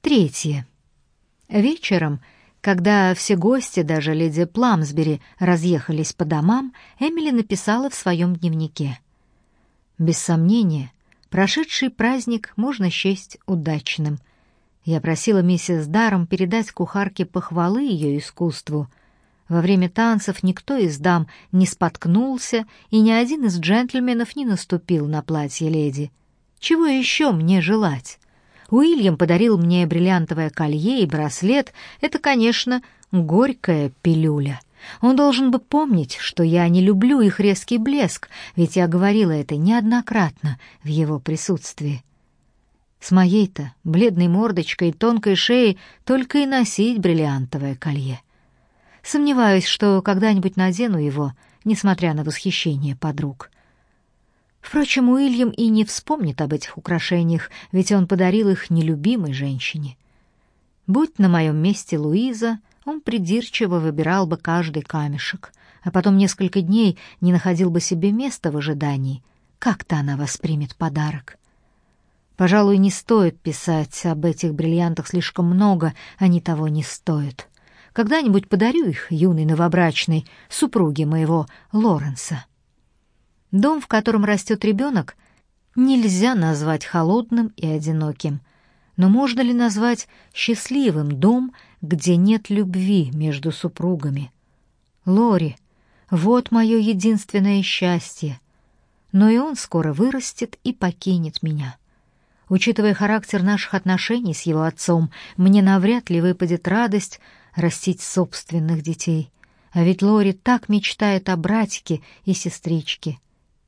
Третье. Вечером, когда все гости, даже леди Пламсбери, разъехались по домам, Эмили написала в своем дневнике. «Без сомнения, прошедший праздник можно счесть удачным. Я просила миссис Даром передать кухарке похвалы ее искусству. Во время танцев никто из дам не споткнулся, и ни один из джентльменов не наступил на платье леди. Чего еще мне желать?» Уильям подарил мне бриллиантовое колье и браслет. Это, конечно, горькая пилюля. Он должен бы помнить, что я не люблю их резкий блеск, ведь я говорила это неоднократно в его присутствии. С моей-то бледной мордочкой и тонкой шеей только и носить бриллиантовое колье. Сомневаюсь, что когда-нибудь надену его, несмотря на восхищение подруг. Впрочем, Уильям и не вспомнит об этих украшениях, ведь он подарил их нелюбимой женщине. Будь на моем месте Луиза, он придирчиво выбирал бы каждый камешек, а потом несколько дней не находил бы себе места в ожидании. Как-то она воспримет подарок. Пожалуй, не стоит писать об этих бриллиантах слишком много, они того не стоят. Когда-нибудь подарю их юной новобрачной, супруге моего Лоренса. Дом, в котором растет ребенок, нельзя назвать холодным и одиноким. Но можно ли назвать счастливым дом, где нет любви между супругами? Лори, вот мое единственное счастье. Но и он скоро вырастет и покинет меня. Учитывая характер наших отношений с его отцом, мне навряд ли выпадет радость растить собственных детей. А ведь Лори так мечтает о братике и сестричке.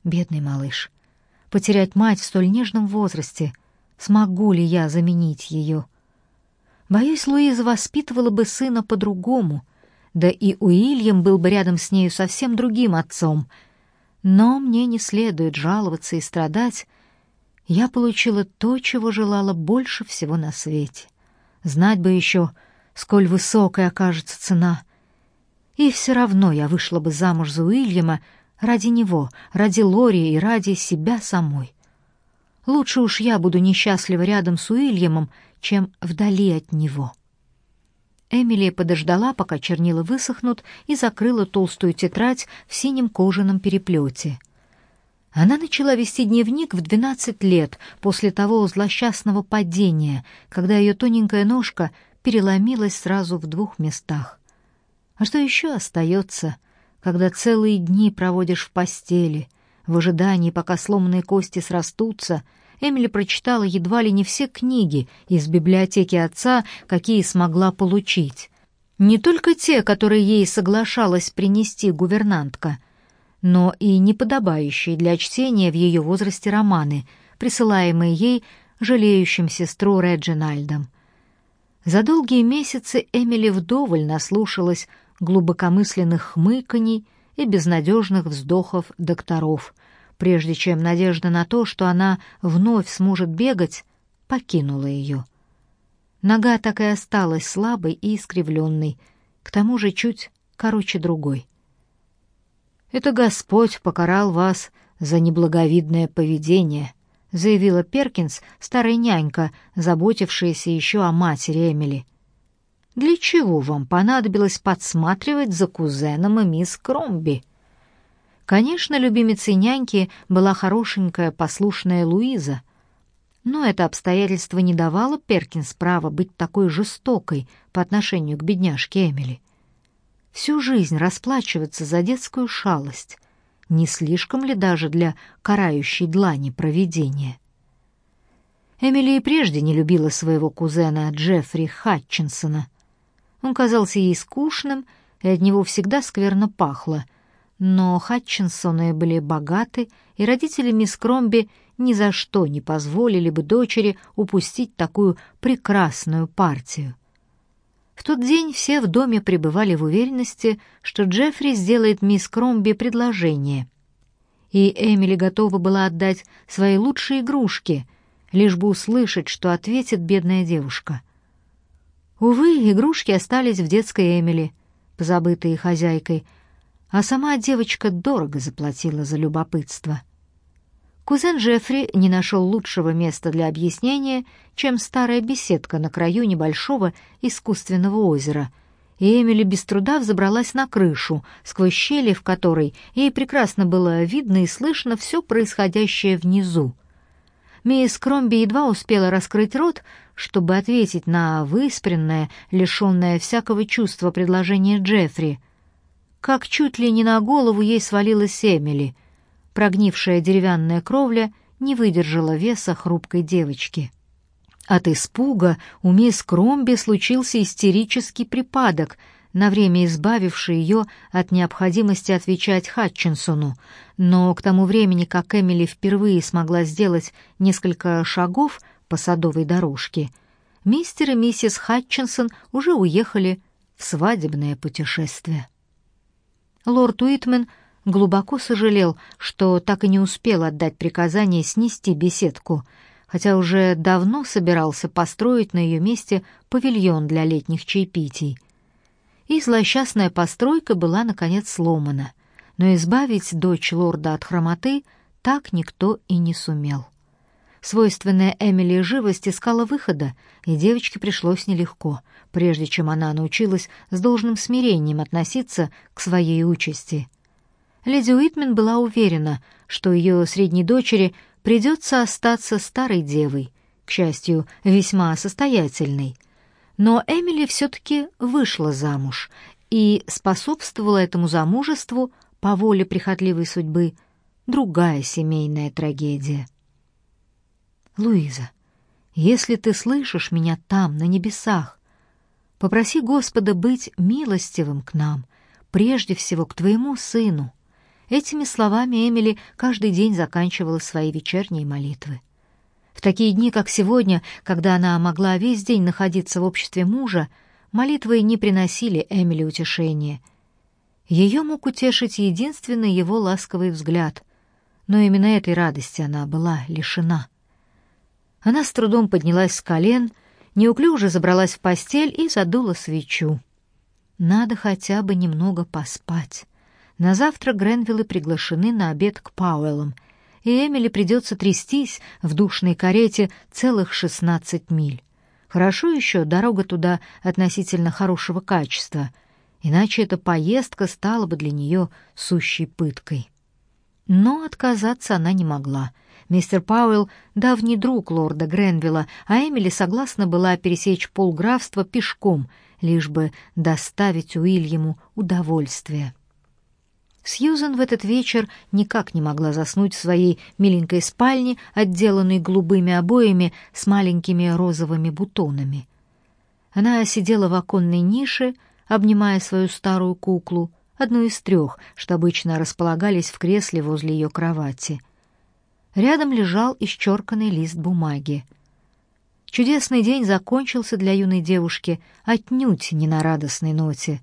Бедный малыш. Потерять мать в столь нежном возрасте. Смогу ли я заменить ее? Боюсь, Луиза воспитывала бы сына по-другому. Да и Уильям был бы рядом с нею совсем другим отцом. Но мне не следует жаловаться и страдать. Я получила то, чего желала больше всего на свете. Знать бы еще, сколь высокой окажется цена. И все равно я вышла бы замуж за Уильяма, Ради него, ради Лори и ради себя самой. Лучше уж я буду несчастлива рядом с Уильямом, чем вдали от него. Эмилия подождала, пока чернила высохнут, и закрыла толстую тетрадь в синем кожаном переплете. Она начала вести дневник в двенадцать лет после того злосчастного падения, когда ее тоненькая ножка переломилась сразу в двух местах. А что еще остается — когда целые дни проводишь в постели, в ожидании, пока сломанные кости срастутся, Эмили прочитала едва ли не все книги из библиотеки отца, какие смогла получить. Не только те, которые ей соглашалась принести гувернантка, но и неподобающие для чтения в ее возрасте романы, присылаемые ей жалеющим сестру Реджинальдом. За долгие месяцы Эмили вдоволь наслушалась глубокомысленных хмыканий и безнадежных вздохов докторов, прежде чем надежда на то, что она вновь сможет бегать, покинула ее. Нога так и осталась слабой и искривленной, к тому же чуть короче другой. «Это Господь покарал вас за неблаговидное поведение», заявила Перкинс, старая нянька, заботившаяся еще о матери Эмили. Для чего вам понадобилось подсматривать за кузеном и мисс Кромби? Конечно, любимицей няньки была хорошенькая, послушная Луиза, но это обстоятельство не давало Перкинс права быть такой жестокой по отношению к бедняжке Эмили. Всю жизнь расплачиваться за детскую шалость. Не слишком ли даже для карающей длани провидения? Эмили и прежде не любила своего кузена Джеффри Хатчинсона — он казался ей скучным, и от него всегда скверно пахло. Но Хатчинсоны были богаты, и родители мисс Кромби ни за что не позволили бы дочери упустить такую прекрасную партию. В тот день все в доме пребывали в уверенности, что Джеффри сделает мисс Кромби предложение. И Эмили готова была отдать свои лучшие игрушки, лишь бы услышать, что ответит бедная девушка — Увы, игрушки остались в детской Эмили, позабытые хозяйкой, а сама девочка дорого заплатила за любопытство. Кузен Джеффри не нашел лучшего места для объяснения, чем старая беседка на краю небольшого искусственного озера, и Эмили без труда взобралась на крышу, сквозь щели в которой ей прекрасно было видно и слышно все происходящее внизу. Мисс Кромби едва успела раскрыть рот, чтобы ответить на выспренное, лишенное всякого чувства предложение Джеффри. Как чуть ли не на голову ей свалилась Эмили. Прогнившая деревянная кровля не выдержала веса хрупкой девочки. От испуга у мисс Кромби случился истерический припадок, на время избавивший ее от необходимости отвечать Хатчинсону, но к тому времени, как Эмили впервые смогла сделать несколько шагов по садовой дорожке, мистер и миссис Хатчинсон уже уехали в свадебное путешествие. Лорд Уитмен глубоко сожалел, что так и не успел отдать приказание снести беседку, хотя уже давно собирался построить на ее месте павильон для летних чаепитий. И злосчастная постройка была, наконец, сломана, но избавить дочь лорда от хромоты так никто и не сумел. Свойственная Эмили живость искала выхода, и девочке пришлось нелегко, прежде чем она научилась с должным смирением относиться к своей участи — Леди Уитмен была уверена, что ее средней дочери придется остаться старой девой, к счастью, весьма состоятельной. Но Эмили все-таки вышла замуж и способствовала этому замужеству по воле прихотливой судьбы другая семейная трагедия. «Луиза, если ты слышишь меня там, на небесах, попроси Господа быть милостивым к нам, прежде всего к твоему сыну». Этими словами Эмили каждый день заканчивала свои вечерние молитвы. В такие дни, как сегодня, когда она могла весь день находиться в обществе мужа, молитвы не приносили Эмили утешения. Ее мог утешить единственный его ласковый взгляд, но именно этой радости она была лишена. Она с трудом поднялась с колен, неуклюже забралась в постель и задула свечу. Надо хотя бы немного поспать. На завтра Гренвиллы приглашены на обед к Пауэллам, и Эмили придется трястись в душной карете целых шестнадцать миль. Хорошо еще дорога туда относительно хорошего качества, иначе эта поездка стала бы для нее сущей пыткой. Но отказаться она не могла. Мистер Пауэлл — давний друг лорда Гренвилла, а Эмили согласна была пересечь полграфства пешком, лишь бы доставить Уильяму удовольствие. Сьюзен в этот вечер никак не могла заснуть в своей миленькой спальне, отделанной голубыми обоями с маленькими розовыми бутонами. Она сидела в оконной нише, обнимая свою старую куклу, одну из трех, что обычно располагались в кресле возле ее кровати. Рядом лежал исчерканный лист бумаги. Чудесный день закончился для юной девушки отнюдь не на радостной ноте.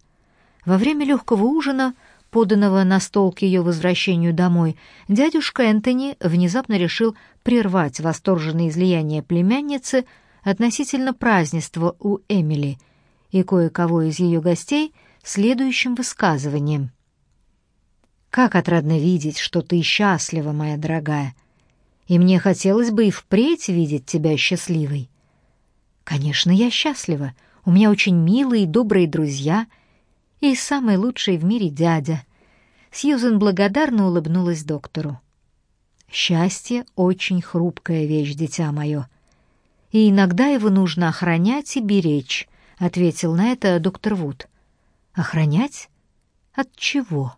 Во время легкого ужина — поданного на стол к ее возвращению домой, дядюшка Энтони внезапно решил прервать восторженное излияние племянницы относительно празднества у Эмили и кое-кого из ее гостей следующим высказыванием. «Как отрадно видеть, что ты счастлива, моя дорогая, и мне хотелось бы и впредь видеть тебя счастливой». «Конечно, я счастлива. У меня очень милые и добрые друзья — и самый лучший в мире дядя. Сьюзен благодарно улыбнулась доктору. Счастье — очень хрупкая вещь, дитя мое. И иногда его нужно охранять и беречь, — ответил на это доктор Вуд. Охранять? От чего?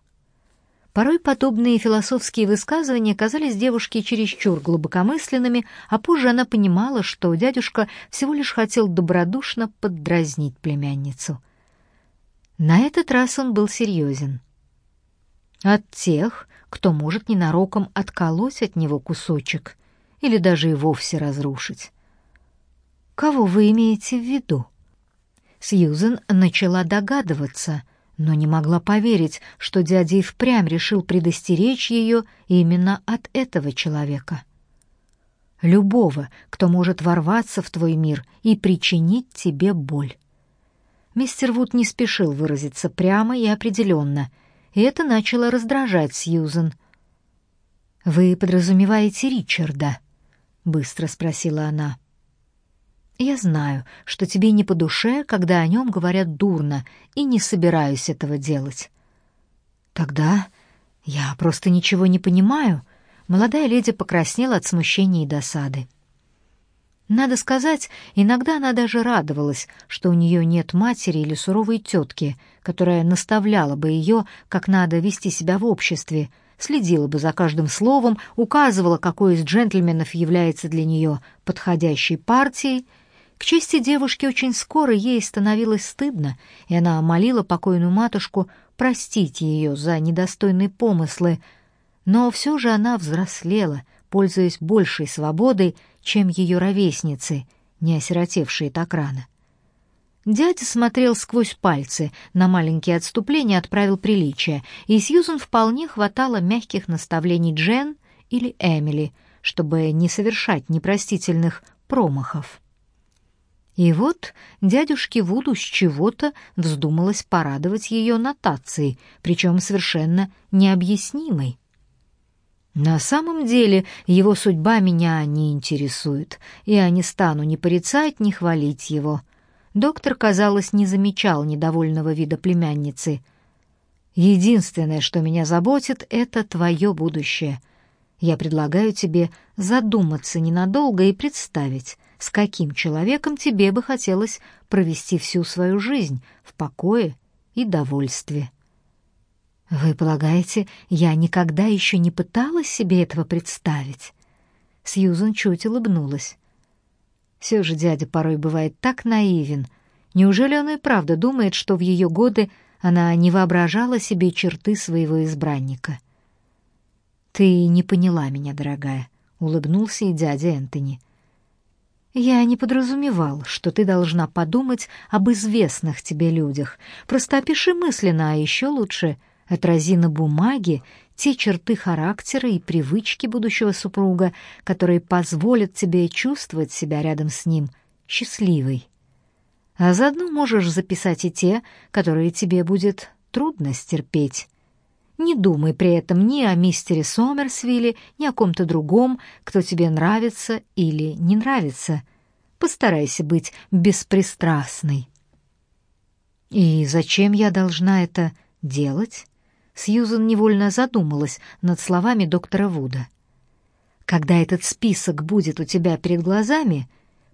Порой подобные философские высказывания казались девушке чересчур глубокомысленными, а позже она понимала, что дядюшка всего лишь хотел добродушно поддразнить племянницу — на этот раз он был серьезен. От тех, кто может ненароком отколоть от него кусочек или даже и вовсе разрушить. Кого вы имеете в виду? Сьюзен начала догадываться, но не могла поверить, что дядя и впрямь решил предостеречь ее именно от этого человека. Любого, кто может ворваться в твой мир и причинить тебе боль. Мистер Вуд не спешил выразиться прямо и определенно, и это начало раздражать Сьюзен. «Вы подразумеваете Ричарда?» — быстро спросила она. «Я знаю, что тебе не по душе, когда о нем говорят дурно, и не собираюсь этого делать». «Тогда я просто ничего не понимаю», — молодая леди покраснела от смущения и досады. Надо сказать, иногда она даже радовалась, что у нее нет матери или суровой тетки, которая наставляла бы ее, как надо вести себя в обществе, следила бы за каждым словом, указывала, какой из джентльменов является для нее подходящей партией. К чести девушки очень скоро ей становилось стыдно, и она молила покойную матушку простить ее за недостойные помыслы, но все же она взрослела, пользуясь большей свободой, чем ее ровесницы, не осиротевшие так рано. Дядя смотрел сквозь пальцы, на маленькие отступления отправил приличия, и Сьюзен вполне хватало мягких наставлений Джен или Эмили, чтобы не совершать непростительных промахов. И вот дядюшке Вуду с чего-то вздумалось порадовать ее нотацией, причем совершенно необъяснимой. На самом деле его судьба меня не интересует. Я не стану ни порицать, ни хвалить его. Доктор, казалось, не замечал недовольного вида племянницы. Единственное, что меня заботит, это твое будущее. Я предлагаю тебе задуматься ненадолго и представить, с каким человеком тебе бы хотелось провести всю свою жизнь в покое и довольстве. Вы полагаете, я никогда еще не пыталась себе этого представить? Сьюзен чуть улыбнулась. Все же дядя порой бывает так наивен. Неужели он и правда думает, что в ее годы она не воображала себе черты своего избранника? Ты не поняла меня, дорогая, улыбнулся и дядя Энтони. Я не подразумевал, что ты должна подумать об известных тебе людях. Просто опиши мысленно, а еще лучше — Отрази на бумаге те черты характера и привычки будущего супруга, которые позволят тебе чувствовать себя рядом с ним счастливой. А заодно можешь записать и те, которые тебе будет трудно стерпеть. Не думай при этом ни о мистере Сомерсвилле, ни о ком-то другом, кто тебе нравится или не нравится. Постарайся быть беспристрастной. И зачем я должна это делать? Сьюзен невольно задумалась над словами доктора Вуда. Когда этот список будет у тебя перед глазами,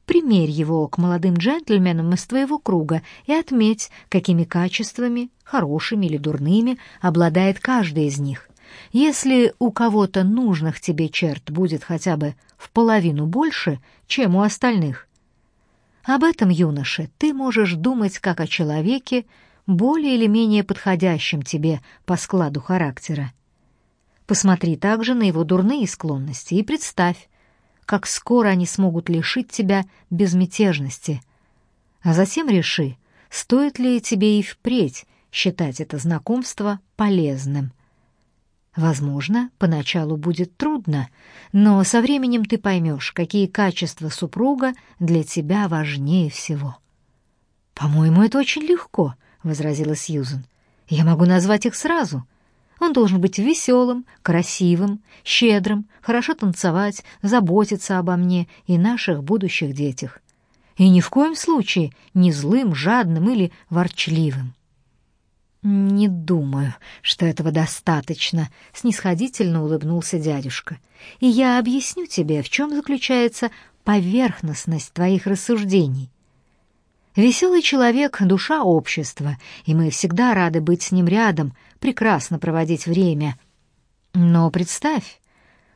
примерь его к молодым джентльменам из твоего круга и отметь, какими качествами, хорошими или дурными, обладает каждый из них. Если у кого-то нужных тебе черт будет хотя бы в половину больше, чем у остальных, об этом, юноше, ты можешь думать как о человеке, более или менее подходящим тебе по складу характера. Посмотри также на его дурные склонности и представь, как скоро они смогут лишить тебя безмятежности. А затем реши, стоит ли тебе и впредь считать это знакомство полезным. Возможно, поначалу будет трудно, но со временем ты поймешь, какие качества супруга для тебя важнее всего. По-моему, это очень легко —— возразила Сьюзен. «Я могу назвать их сразу. Он должен быть веселым, красивым, щедрым, хорошо танцевать, заботиться обо мне и наших будущих детях. И ни в коем случае не злым, жадным или ворчливым». «Не думаю, что этого достаточно», — снисходительно улыбнулся дядюшка. «И я объясню тебе, в чем заключается поверхностность твоих рассуждений. Веселый человек — душа общества, и мы всегда рады быть с ним рядом, прекрасно проводить время. Но представь,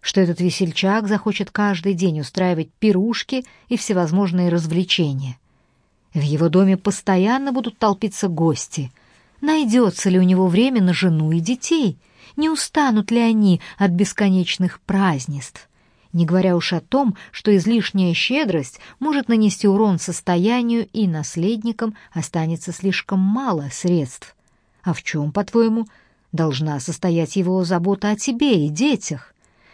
что этот весельчак захочет каждый день устраивать пирушки и всевозможные развлечения. В его доме постоянно будут толпиться гости. Найдется ли у него время на жену и детей? Не устанут ли они от бесконечных празднеств? Не говоря уж о том, что излишняя щедрость может нанести урон состоянию и наследникам останется слишком мало средств. А в чем, по-твоему, должна состоять его забота о тебе и детях?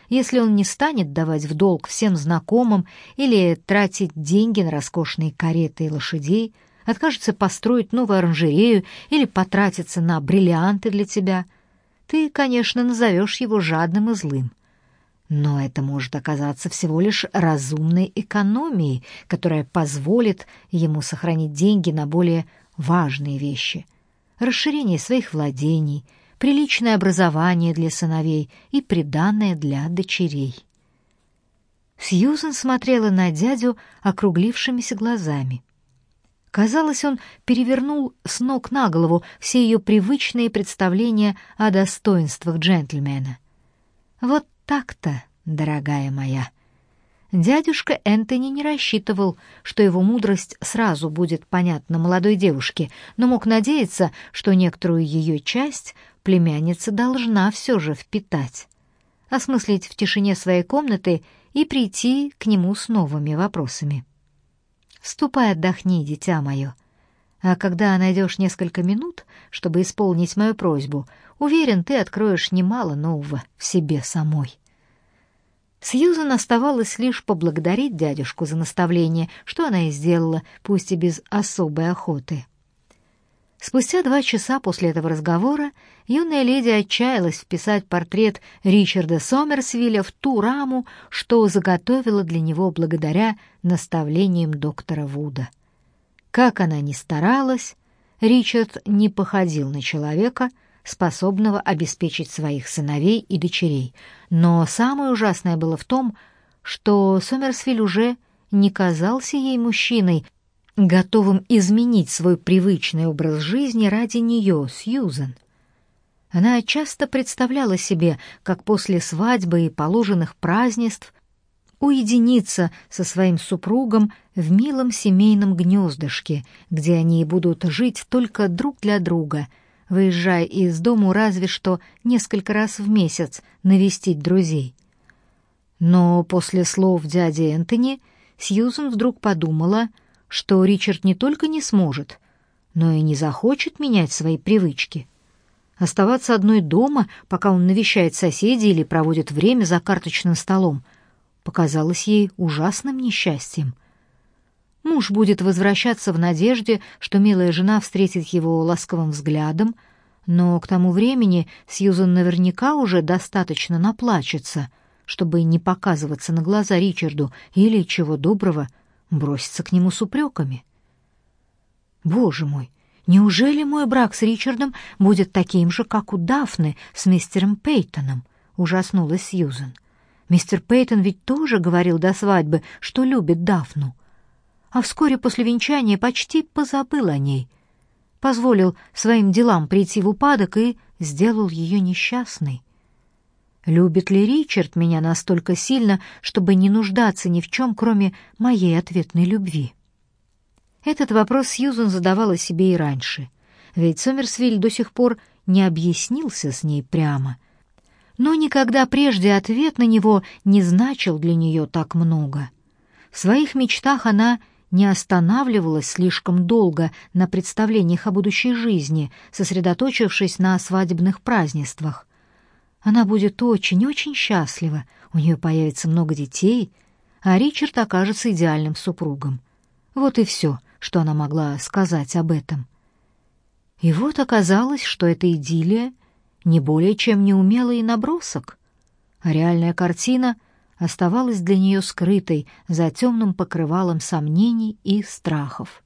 Если он не станет давать в долг всем знакомым или тратить деньги на роскошные кареты и лошадей, откажется построить новую оранжерею или потратиться на бриллианты для тебя, ты, конечно, назовешь его жадным и злым. Но это может оказаться всего лишь разумной экономией, которая позволит ему сохранить деньги на более важные вещи. Расширение своих владений, приличное образование для сыновей и приданное для дочерей. Сьюзен смотрела на дядю округлившимися глазами. Казалось, он перевернул с ног на голову все ее привычные представления о достоинствах джентльмена. Вот так-то, дорогая моя. Дядюшка Энтони не рассчитывал, что его мудрость сразу будет понятна молодой девушке, но мог надеяться, что некоторую ее часть племянница должна все же впитать, осмыслить в тишине своей комнаты и прийти к нему с новыми вопросами. «Ступай отдохни, дитя мое. А когда найдешь несколько минут, чтобы исполнить мою просьбу, уверен, ты откроешь немало нового в себе самой». Сьюзан оставалось лишь поблагодарить дядюшку за наставление, что она и сделала, пусть и без особой охоты. Спустя два часа после этого разговора юная леди отчаялась вписать портрет Ричарда Сомерсвилля в ту раму, что заготовила для него благодаря наставлениям доктора Вуда. Как она ни старалась, Ричард не походил на человека, способного обеспечить своих сыновей и дочерей. Но самое ужасное было в том, что Сомерсвиль уже не казался ей мужчиной, готовым изменить свой привычный образ жизни ради нее, Сьюзен. Она часто представляла себе, как после свадьбы и положенных празднеств уединиться со своим супругом в милом семейном гнездышке, где они будут жить только друг для друга, выезжая из дому разве что несколько раз в месяц навестить друзей. Но после слов дяди Энтони Сьюзен вдруг подумала — что Ричард не только не сможет, но и не захочет менять свои привычки. Оставаться одной дома, пока он навещает соседей или проводит время за карточным столом, показалось ей ужасным несчастьем. Муж будет возвращаться в надежде, что милая жена встретит его ласковым взглядом, но к тому времени Сьюзан наверняка уже достаточно наплачется, чтобы не показываться на глаза Ричарду или, чего доброго, броситься к нему с упреками. Боже мой, неужели мой брак с Ричардом будет таким же, как у Дафны с мистером Пейтоном? Ужаснулась Сьюзен. Мистер Пейтон ведь тоже говорил до свадьбы, что любит Дафну. А вскоре после венчания почти позабыл о ней. Позволил своим делам прийти в упадок и сделал ее несчастной. Любит ли Ричард меня настолько сильно, чтобы не нуждаться ни в чем, кроме моей ответной любви? Этот вопрос Сьюзан задавала себе и раньше, ведь Сомерсвиль до сих пор не объяснился с ней прямо. Но никогда прежде ответ на него не значил для нее так много. В своих мечтах она не останавливалась слишком долго на представлениях о будущей жизни, сосредоточившись на свадебных празднествах. Она будет очень-очень счастлива, у нее появится много детей, а Ричард окажется идеальным супругом. Вот и все, что она могла сказать об этом. И вот оказалось, что эта идиллия не более чем неумелый набросок, реальная картина оставалась для нее скрытой за темным покрывалом сомнений и страхов.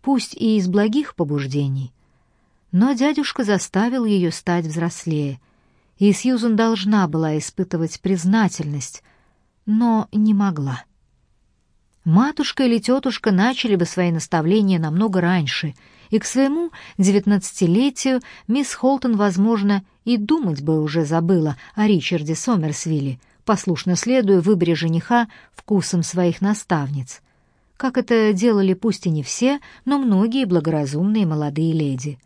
Пусть и из благих побуждений, но дядюшка заставил ее стать взрослее — и Сьюзен должна была испытывать признательность, но не могла. Матушка или тетушка начали бы свои наставления намного раньше, и к своему девятнадцатилетию мисс Холтон, возможно, и думать бы уже забыла о Ричарде Сомерсвилле, послушно следуя выборе жениха вкусом своих наставниц. Как это делали пусть и не все, но многие благоразумные молодые леди.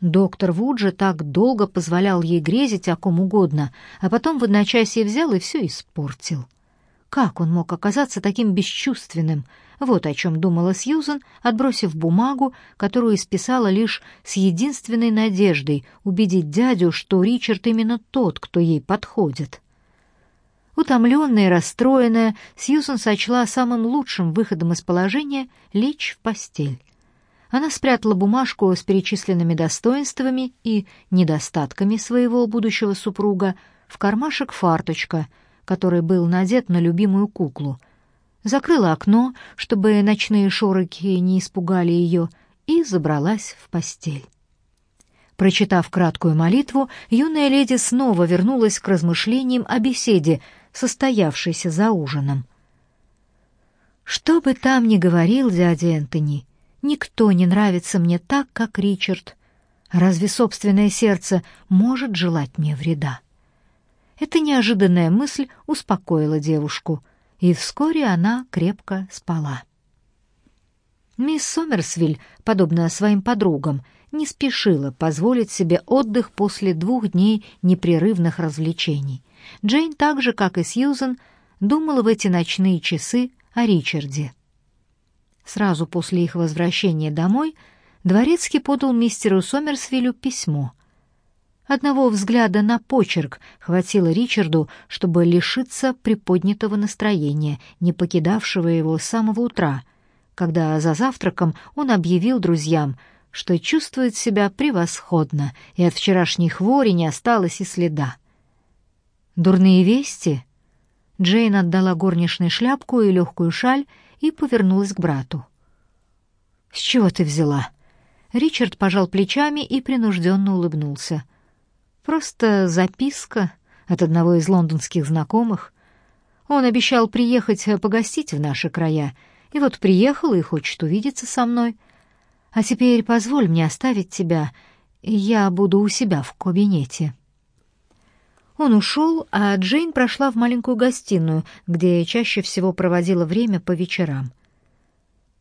Доктор Вуд же так долго позволял ей грезить о ком угодно, а потом в одночасье взял и все испортил. Как он мог оказаться таким бесчувственным? Вот о чем думала Сьюзан, отбросив бумагу, которую исписала лишь с единственной надеждой убедить дядю, что Ричард именно тот, кто ей подходит. Утомленная и расстроенная, Сьюзан сочла самым лучшим выходом из положения лечь в постель. Она спрятала бумажку с перечисленными достоинствами и недостатками своего будущего супруга в кармашек фарточка, который был надет на любимую куклу, закрыла окно, чтобы ночные шорохи не испугали ее, и забралась в постель. Прочитав краткую молитву, юная леди снова вернулась к размышлениям о беседе, состоявшейся за ужином. «Что бы там ни говорил дядя Энтони, никто не нравится мне так, как Ричард. Разве собственное сердце может желать мне вреда?» Эта неожиданная мысль успокоила девушку, и вскоре она крепко спала. Мисс Сомерсвиль, подобно своим подругам, не спешила позволить себе отдых после двух дней непрерывных развлечений. Джейн, так же, как и Сьюзен, думала в эти ночные часы о Ричарде. Сразу после их возвращения домой Дворецкий подал мистеру Сомерсвилю письмо. Одного взгляда на почерк хватило Ричарду, чтобы лишиться приподнятого настроения, не покидавшего его с самого утра, когда за завтраком он объявил друзьям, что чувствует себя превосходно, и от вчерашней хвори не осталось и следа. «Дурные вести?» Джейн отдала горничной шляпку и легкую шаль и повернулась к брату. «С чего ты взяла?» Ричард пожал плечами и принужденно улыбнулся. «Просто записка от одного из лондонских знакомых. Он обещал приехать погостить в наши края, и вот приехал и хочет увидеться со мной». А теперь позволь мне оставить тебя. Я буду у себя в кабинете». Он ушел, а Джейн прошла в маленькую гостиную, где чаще всего проводила время по вечерам.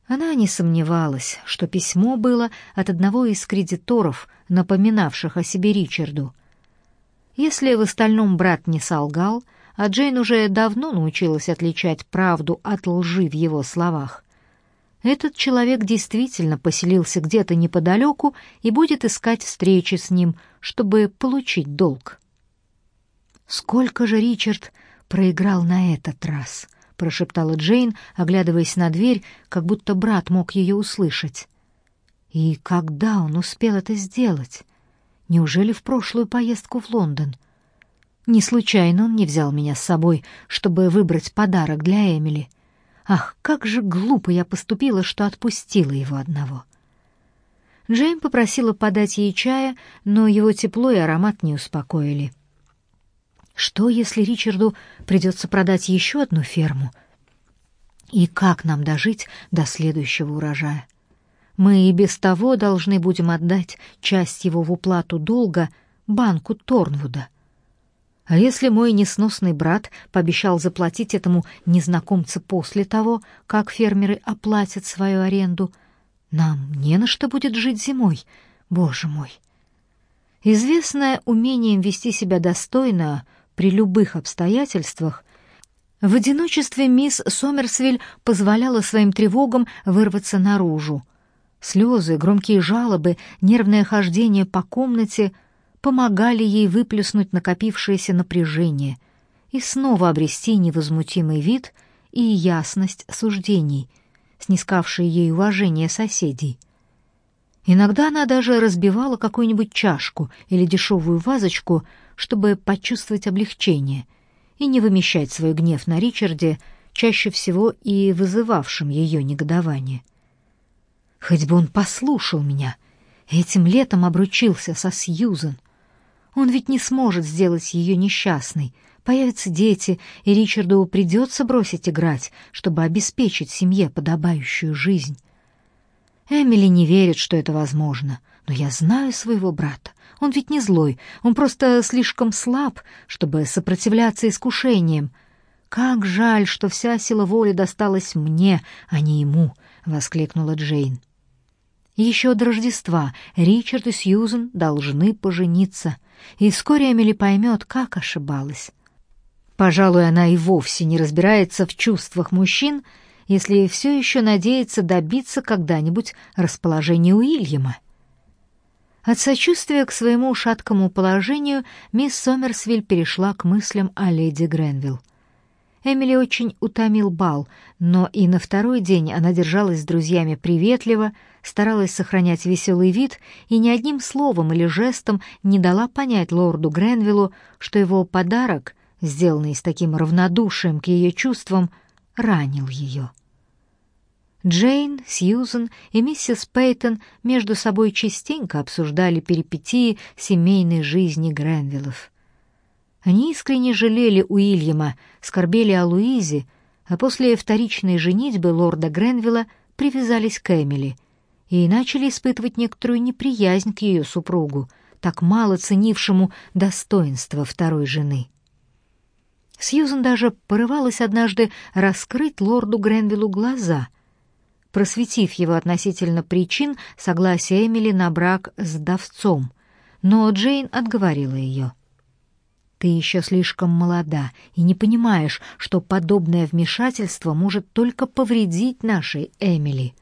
Она не сомневалась, что письмо было от одного из кредиторов, напоминавших о себе Ричарду. Если в остальном брат не солгал, а Джейн уже давно научилась отличать правду от лжи в его словах, этот человек действительно поселился где-то неподалеку и будет искать встречи с ним, чтобы получить долг. «Сколько же Ричард проиграл на этот раз?» — прошептала Джейн, оглядываясь на дверь, как будто брат мог ее услышать. «И когда он успел это сделать? Неужели в прошлую поездку в Лондон?» Не случайно он не взял меня с собой, чтобы выбрать подарок для Эмили. Ах, как же глупо я поступила, что отпустила его одного. Джейн попросила подать ей чая, но его тепло и аромат не успокоили. Что, если Ричарду придется продать еще одну ферму? И как нам дожить до следующего урожая? Мы и без того должны будем отдать часть его в уплату долга банку Торнвуда — а если мой несносный брат пообещал заплатить этому незнакомцу после того, как фермеры оплатят свою аренду, нам не на что будет жить зимой, боже мой. Известное умением вести себя достойно при любых обстоятельствах, в одиночестве мисс Сомерсвиль позволяла своим тревогам вырваться наружу. Слезы, громкие жалобы, нервное хождение по комнате — помогали ей выплеснуть накопившееся напряжение и снова обрести невозмутимый вид и ясность суждений, снискавшие ей уважение соседей. Иногда она даже разбивала какую-нибудь чашку или дешевую вазочку, чтобы почувствовать облегчение и не вымещать свой гнев на Ричарде, чаще всего и вызывавшем ее негодование. «Хоть бы он послушал меня!» Этим летом обручился со Сьюзен. Он ведь не сможет сделать ее несчастной. Появятся дети, и Ричарду придется бросить играть, чтобы обеспечить семье подобающую жизнь. Эмили не верит, что это возможно, но я знаю своего брата. Он ведь не злой, он просто слишком слаб, чтобы сопротивляться искушениям. Как жаль, что вся сила воли досталась мне, а не ему, воскликнула Джейн. Еще до Рождества Ричард и Сьюзен должны пожениться — и вскоре Эмили поймет, как ошибалась. Пожалуй, она и вовсе не разбирается в чувствах мужчин, если все еще надеется добиться когда-нибудь расположения Уильяма. От сочувствия к своему шаткому положению мисс Сомерсвиль перешла к мыслям о леди Гренвилл. Эмили очень утомил бал, но и на второй день она держалась с друзьями приветливо, старалась сохранять веселый вид и ни одним словом или жестом не дала понять лорду Гренвиллу, что его подарок сделанный с таким равнодушием к ее чувствам, ранил ее. Джейн, Сьюзен и миссис Пейтон между собой частенько обсуждали перипетии семейной жизни Гренвиллов. Они искренне жалели Уильяма, скорбели о Луизе, а после вторичной женитьбы лорда Гренвилла привязались к Эмили и начали испытывать некоторую неприязнь к ее супругу, так мало ценившему достоинство второй жены. Сьюзен даже порывалась однажды раскрыть лорду Гренвиллу глаза — просветив его относительно причин согласия Эмили на брак с давцом, но Джейн отговорила ее. «Ты еще слишком молода и не понимаешь, что подобное вмешательство может только повредить нашей Эмили.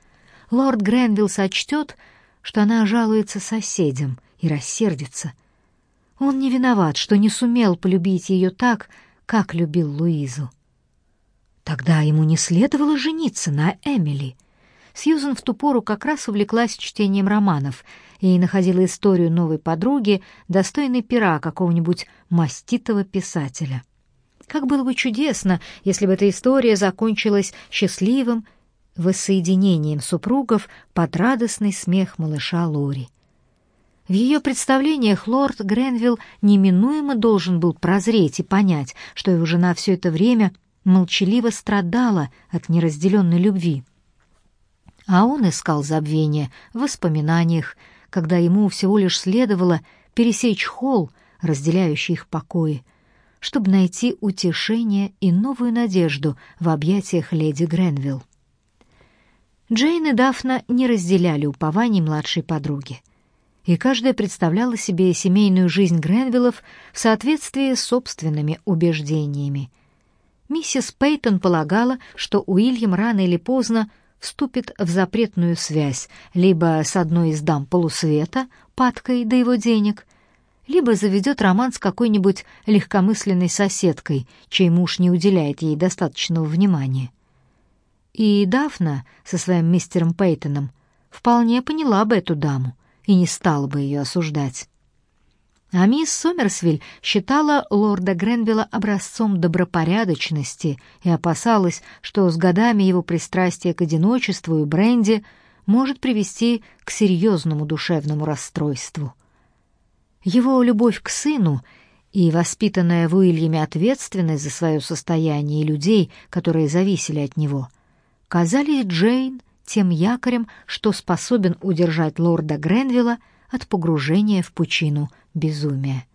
Лорд Гренвилл сочтет, что она жалуется соседям и рассердится. Он не виноват, что не сумел полюбить ее так, как любил Луизу. Тогда ему не следовало жениться на Эмили — Сьюзен в ту пору как раз увлеклась чтением романов и находила историю новой подруги, достойной пера какого-нибудь маститого писателя. Как было бы чудесно, если бы эта история закончилась счастливым воссоединением супругов под радостный смех малыша Лори. В ее представлениях лорд Гренвилл неминуемо должен был прозреть и понять, что его жена все это время молчаливо страдала от неразделенной любви а он искал забвение в воспоминаниях, когда ему всего лишь следовало пересечь холл, разделяющий их покои, чтобы найти утешение и новую надежду в объятиях леди Гренвилл. Джейн и Дафна не разделяли упований младшей подруги, и каждая представляла себе семейную жизнь Гренвиллов в соответствии с собственными убеждениями. Миссис Пейтон полагала, что Уильям рано или поздно вступит в запретную связь либо с одной из дам полусвета, падкой до его денег, либо заведет роман с какой-нибудь легкомысленной соседкой, чей муж не уделяет ей достаточного внимания. И Дафна со своим мистером Пейтоном вполне поняла бы эту даму и не стала бы ее осуждать. А мисс Сомерсвиль считала лорда Гренвилла образцом добропорядочности и опасалась, что с годами его пристрастие к одиночеству и бренди может привести к серьезному душевному расстройству. Его любовь к сыну и воспитанная в ответственность за свое состояние и людей, которые зависели от него, казались Джейн тем якорем, что способен удержать лорда Гренвилла от погружения в пучину безумия.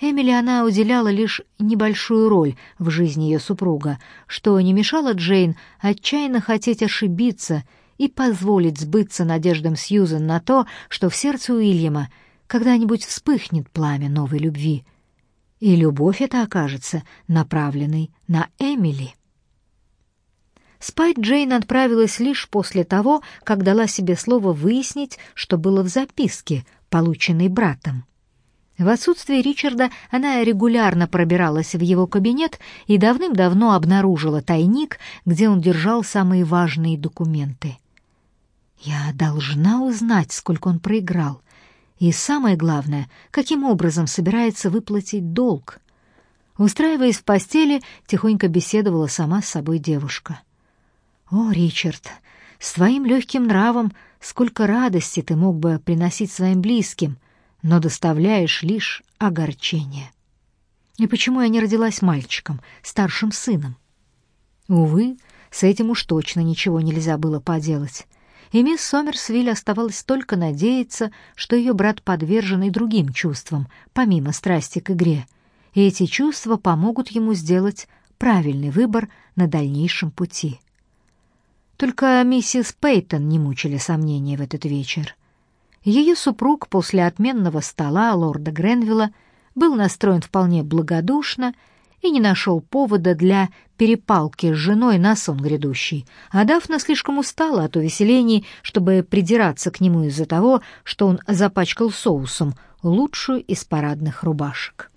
Эмили она уделяла лишь небольшую роль в жизни ее супруга, что не мешало Джейн отчаянно хотеть ошибиться и позволить сбыться надеждам Сьюзен на то, что в сердце Уильяма когда-нибудь вспыхнет пламя новой любви, и любовь эта окажется направленной на Эмили. Спать Джейн отправилась лишь после того, как дала себе слово выяснить, что было в записке, полученной братом. В отсутствие Ричарда она регулярно пробиралась в его кабинет и давным-давно обнаружила тайник, где он держал самые важные документы. Я должна узнать, сколько он проиграл, и самое главное, каким образом собирается выплатить долг. Устраиваясь в постели, тихонько беседовала сама с собой девушка — «О, Ричард, с твоим легким нравом сколько радости ты мог бы приносить своим близким, но доставляешь лишь огорчение. И почему я не родилась мальчиком, старшим сыном? Увы, с этим уж точно ничего нельзя было поделать. И мисс Сомерсвиль оставалось только надеяться, что ее брат подвержен и другим чувствам, помимо страсти к игре, и эти чувства помогут ему сделать правильный выбор на дальнейшем пути. Только миссис Пейтон не мучили сомнения в этот вечер. Ее супруг после отменного стола лорда Гренвилла был настроен вполне благодушно и не нашел повода для перепалки с женой на сон грядущий, а Дафна слишком устала от увеселений, чтобы придираться к нему из-за того, что он запачкал соусом лучшую из парадных рубашек.